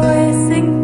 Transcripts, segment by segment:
kowe sing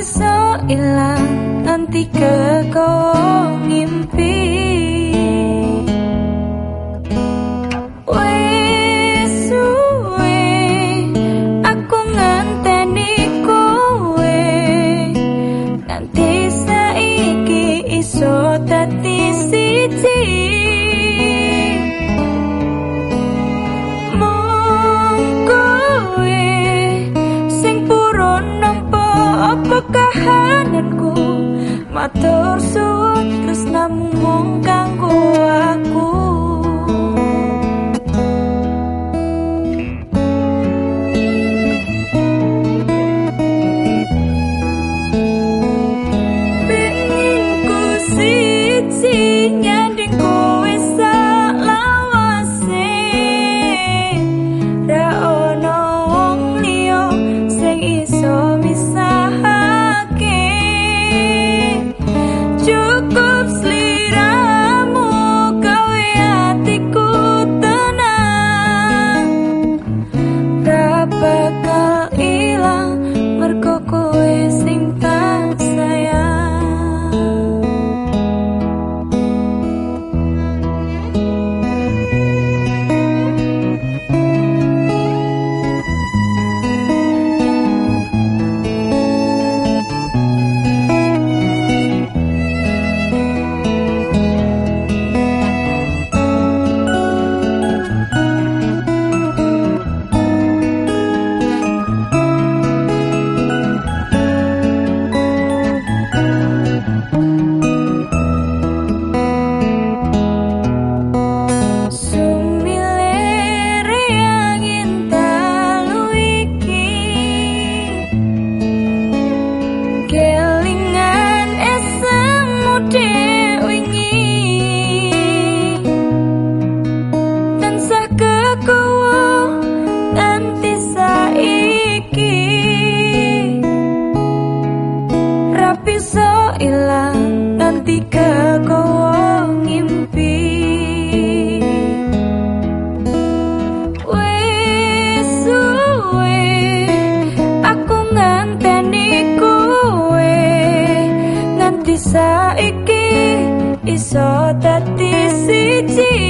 bisa ilang nanti kau ngimpi aku nganteni kowe. Nanti saiki iso dadi siji kahananku matur suwun ilang nanti kekowo ngimpi. Saiki iso dadi siji.